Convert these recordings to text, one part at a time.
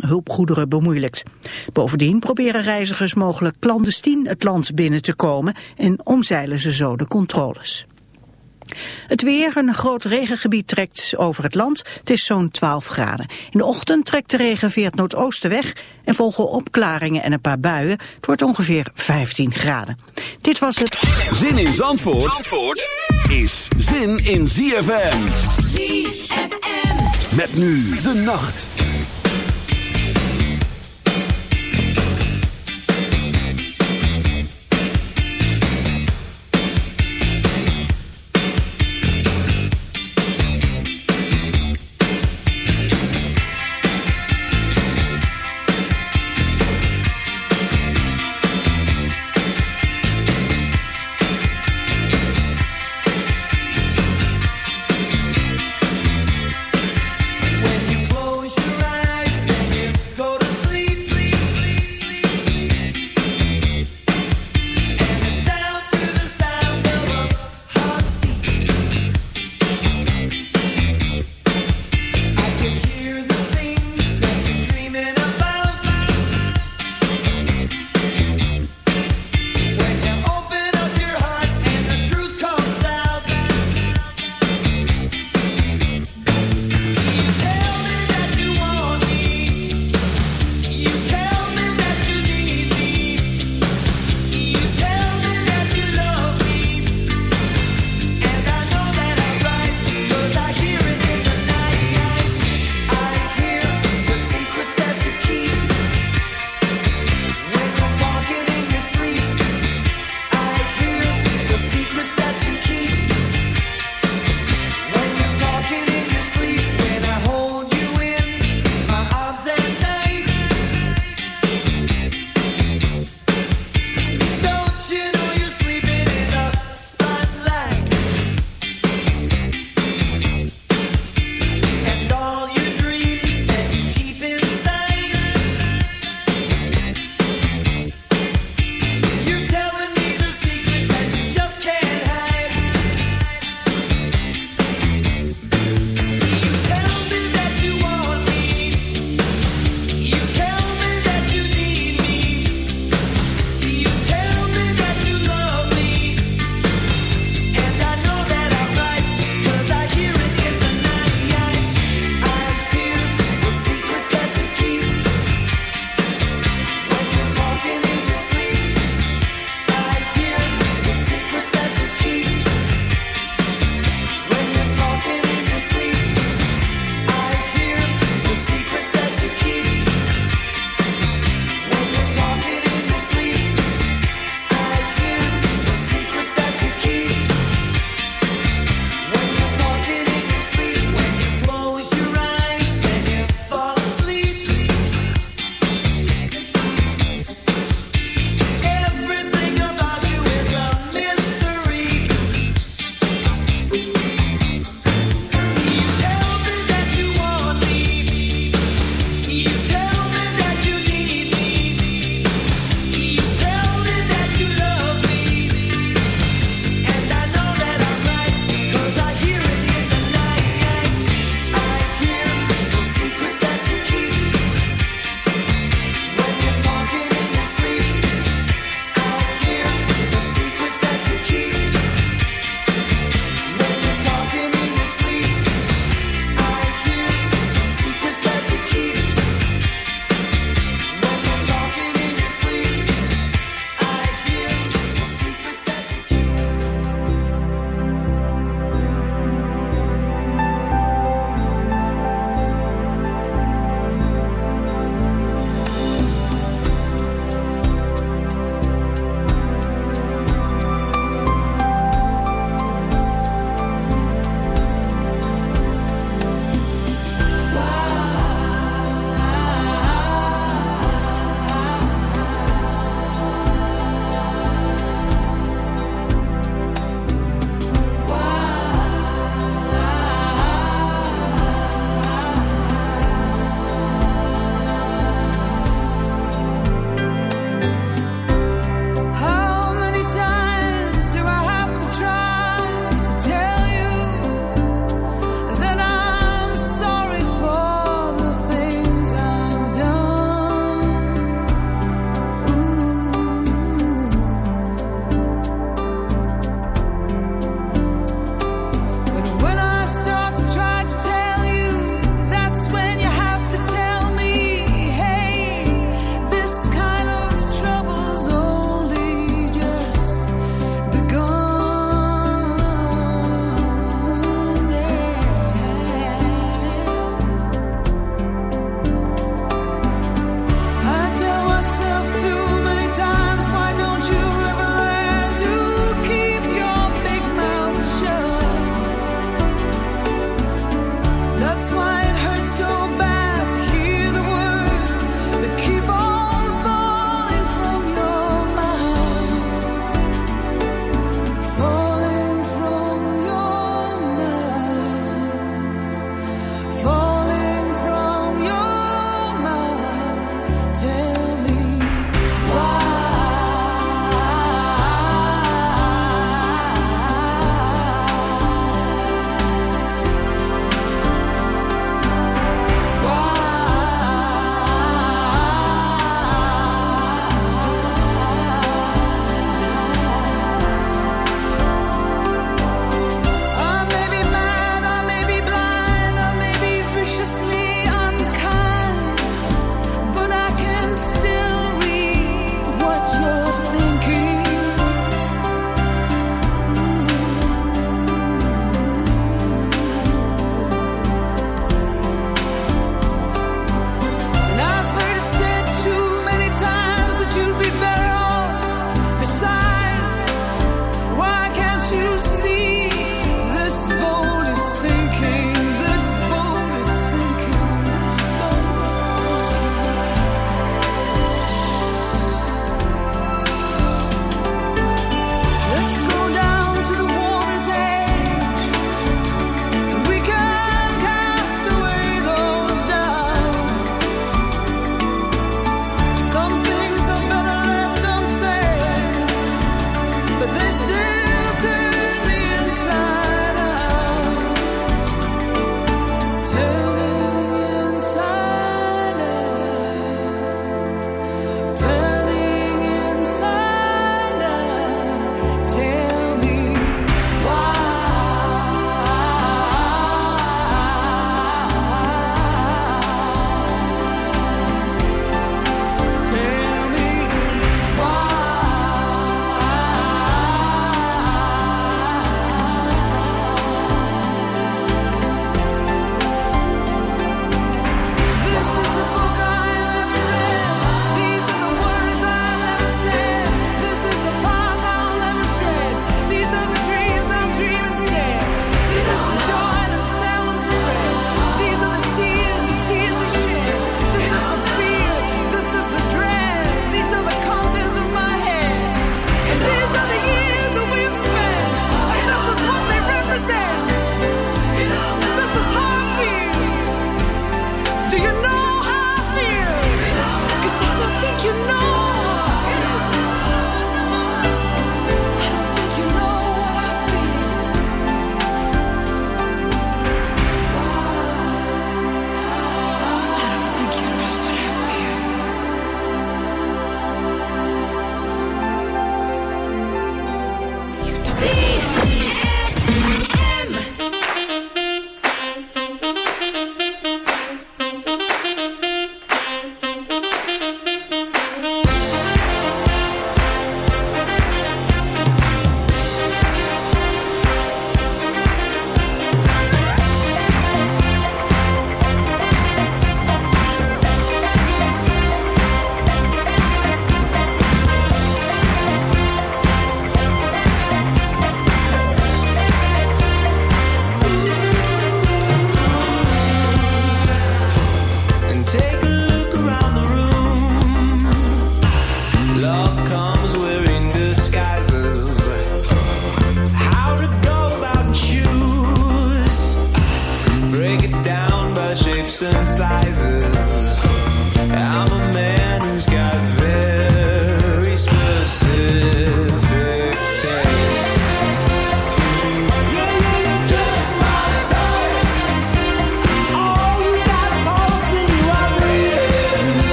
hulpgoederen bemoeilijkt. Bovendien proberen reizigers mogelijk clandestien het land binnen te komen en omzeilen ze zo de controles. Het weer, een groot regengebied trekt over het land. Het is zo'n 12 graden. In de ochtend trekt de regen via het noordoosten weg... en volgen opklaringen en een paar buien. Het wordt ongeveer 15 graden. Dit was het... Zin in Zandvoort, Zandvoort is zin in ZFM. ZFM. Met nu de nacht.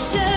深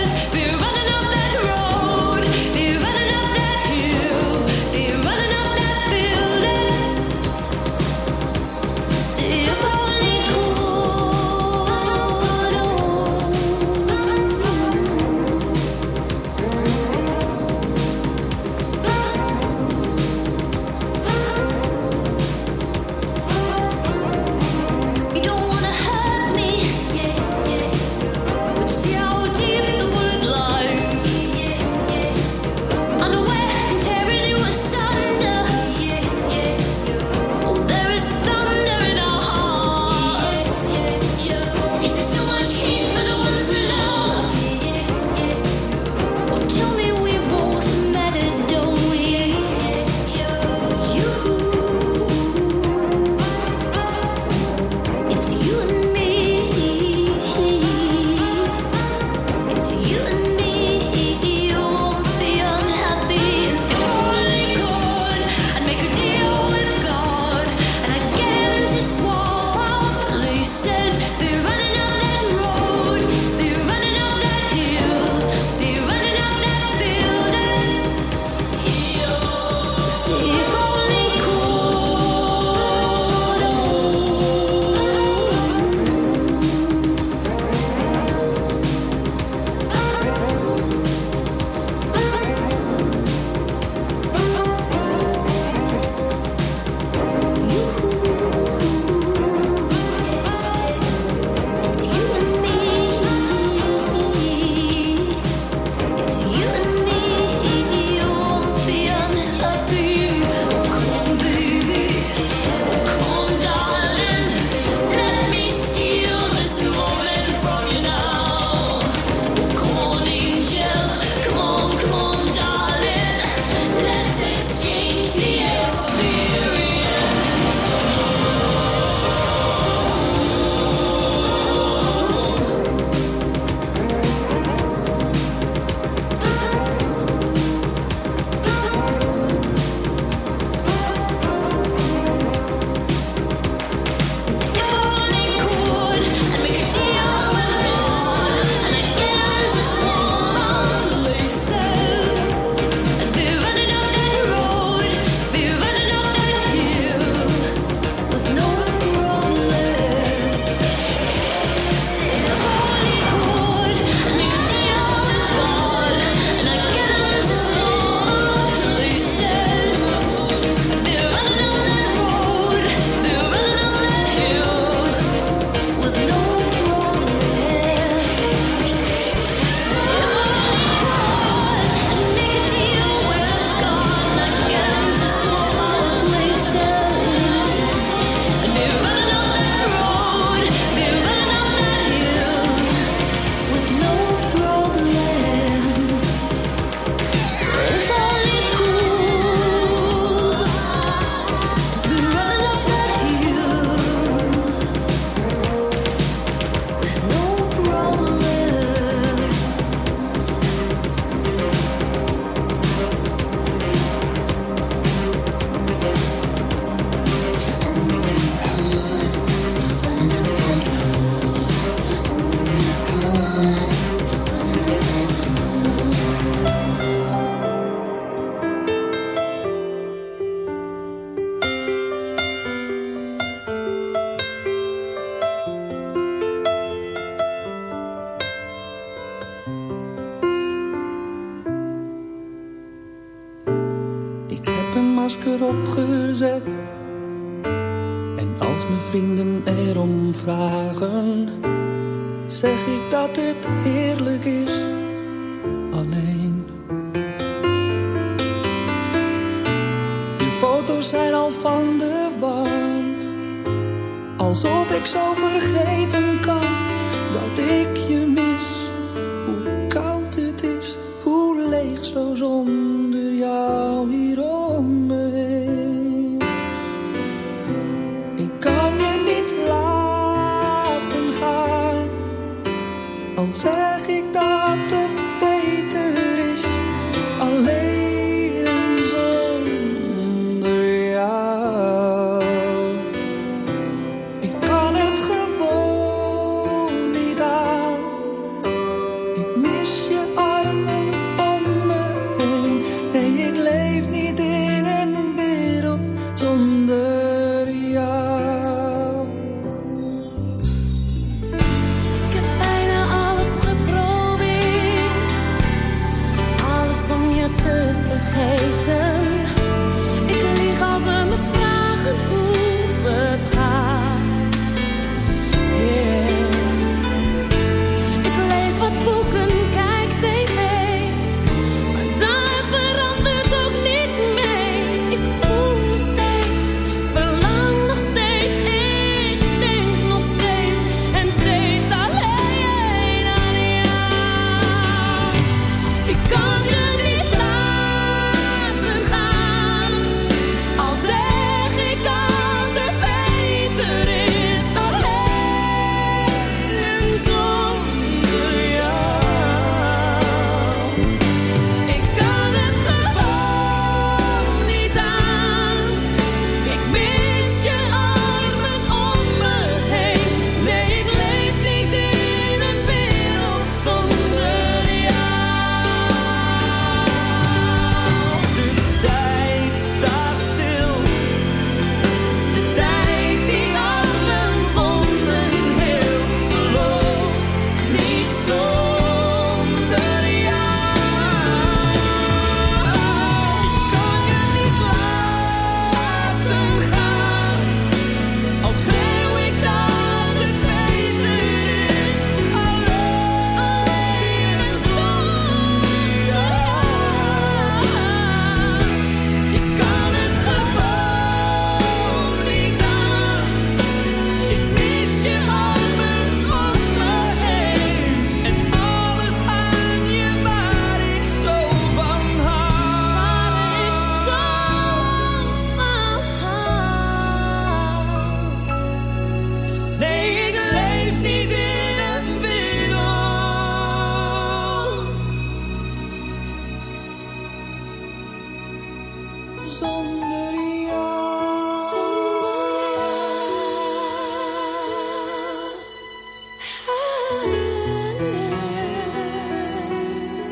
opgezet. En als mijn vrienden erom vragen, zeg ik dat het is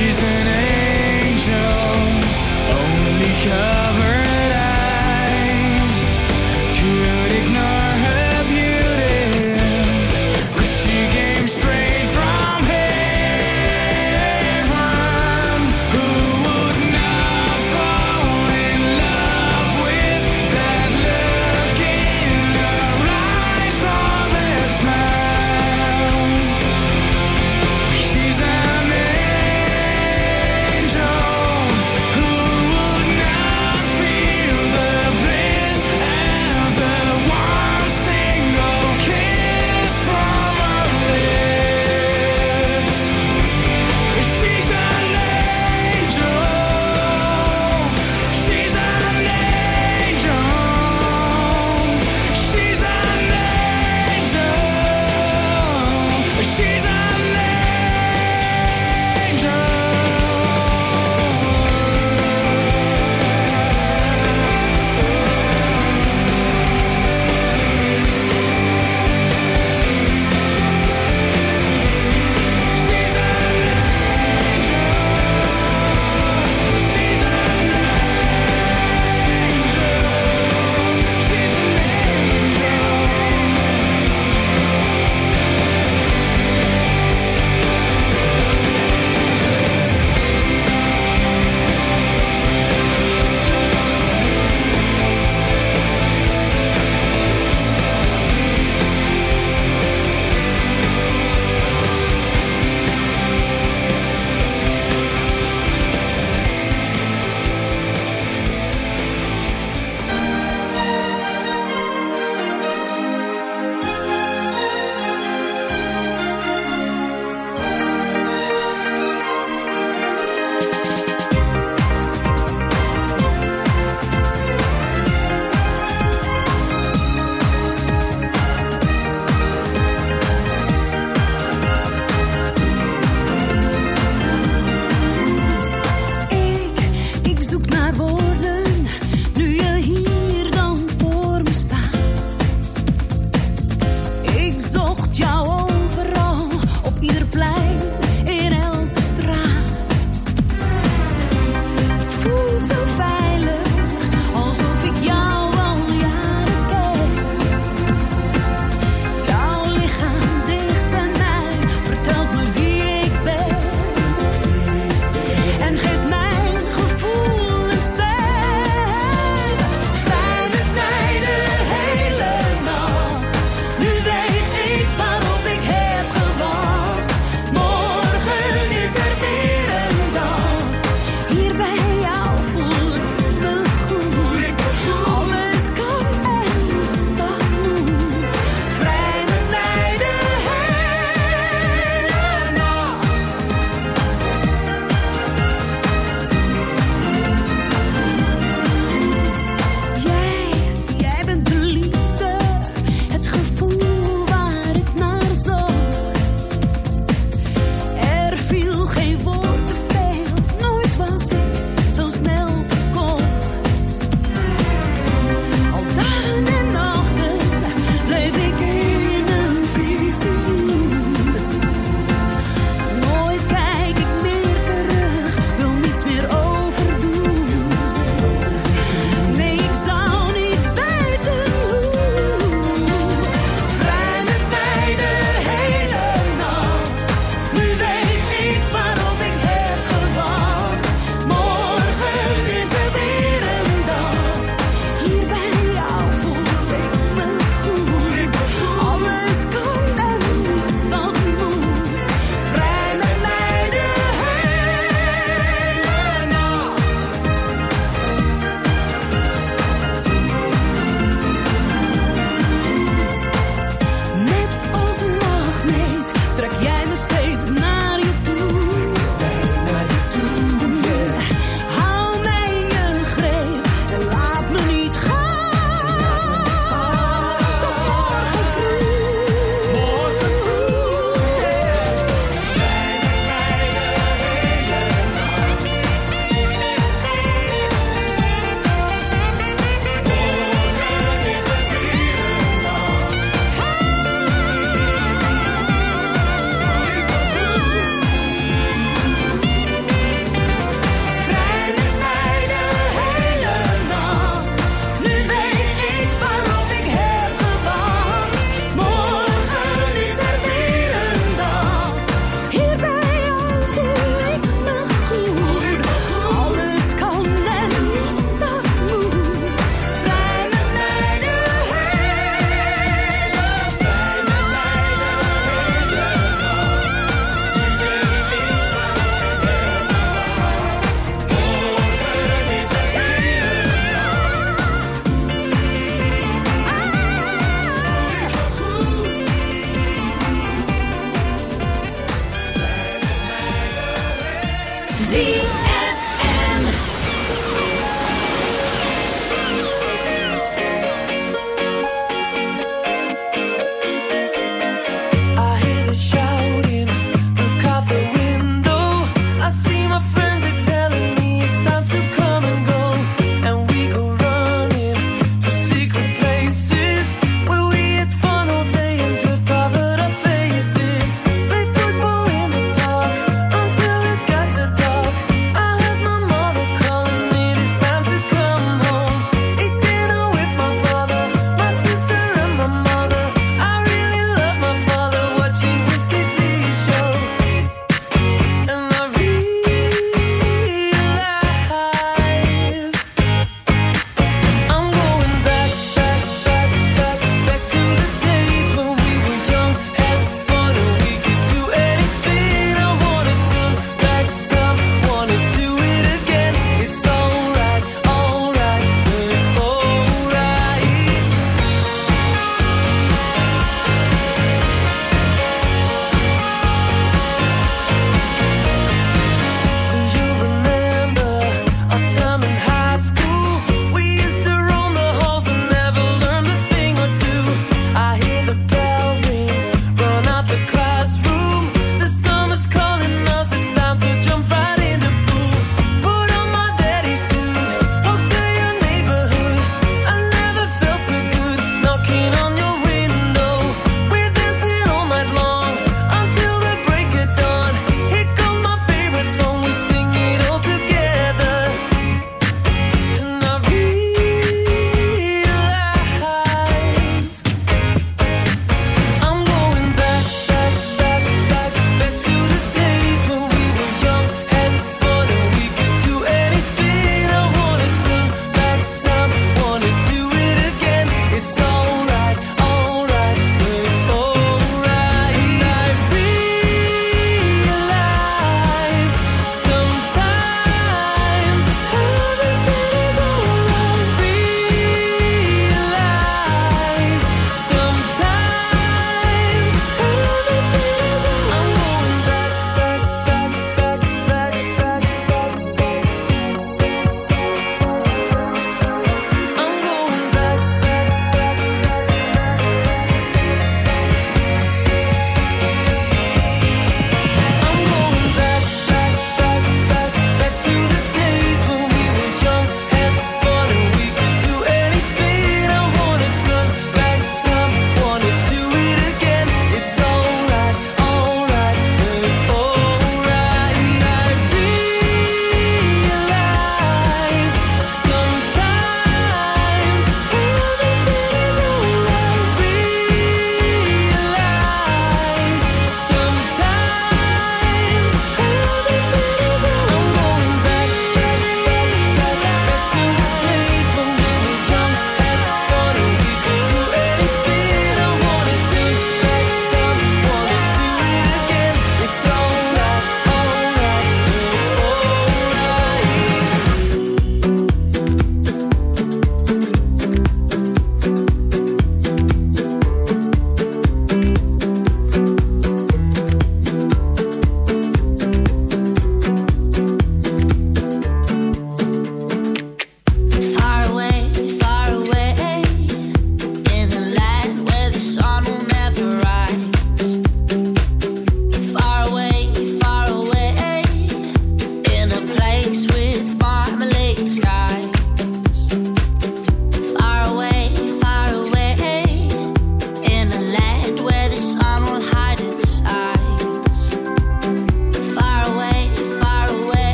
She's an angel,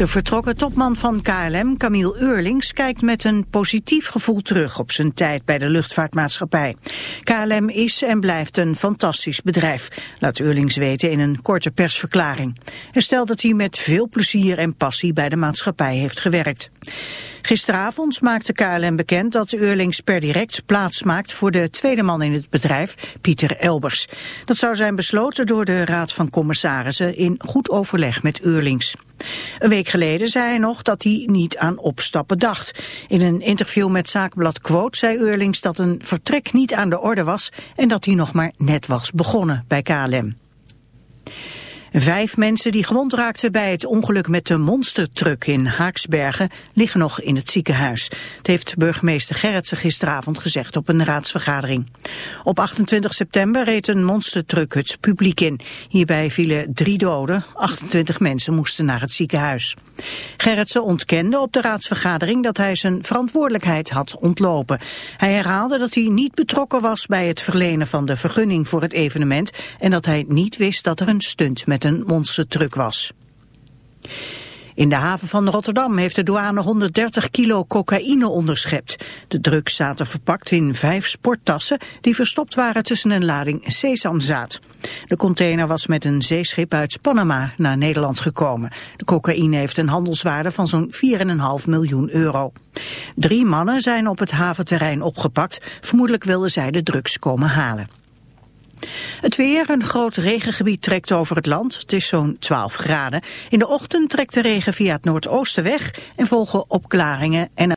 De vertrokken topman van KLM, Camille Eurlings, kijkt met een positief gevoel terug op zijn tijd bij de luchtvaartmaatschappij. KLM is en blijft een fantastisch bedrijf, laat Eurlings weten in een korte persverklaring. Hij stelt dat hij met veel plezier en passie bij de maatschappij heeft gewerkt. Gisteravond maakte KLM bekend dat Eurlings per direct plaats maakt voor de tweede man in het bedrijf, Pieter Elbers. Dat zou zijn besloten door de Raad van Commissarissen in goed overleg met Eurlings. Een week geleden zei hij nog dat hij niet aan opstappen dacht. In een interview met Zaakblad Quote zei Eurlings dat een vertrek niet aan de orde was en dat hij nog maar net was begonnen bij KLM. Vijf mensen die gewond raakten bij het ongeluk met de monstertruck in Haaksbergen liggen nog in het ziekenhuis. Het heeft burgemeester Gerritsen gisteravond gezegd op een raadsvergadering. Op 28 september reed een monstertruck het publiek in. Hierbij vielen drie doden, 28 mensen moesten naar het ziekenhuis. Gerritsen ontkende op de raadsvergadering dat hij zijn verantwoordelijkheid had ontlopen. Hij herhaalde dat hij niet betrokken was bij het verlenen van de vergunning voor het evenement en dat hij niet wist dat er een stunt met een monstertruck was. In de haven van Rotterdam heeft de douane 130 kilo cocaïne onderschept. De drugs zaten verpakt in vijf sporttassen die verstopt waren tussen een lading sesamzaad. De container was met een zeeschip uit Panama naar Nederland gekomen. De cocaïne heeft een handelswaarde van zo'n 4,5 miljoen euro. Drie mannen zijn op het haventerrein opgepakt. Vermoedelijk wilden zij de drugs komen halen. Het weer, een groot regengebied trekt over het land. Het is zo'n 12 graden. In de ochtend trekt de regen via het noordoosten weg en volgen opklaringen en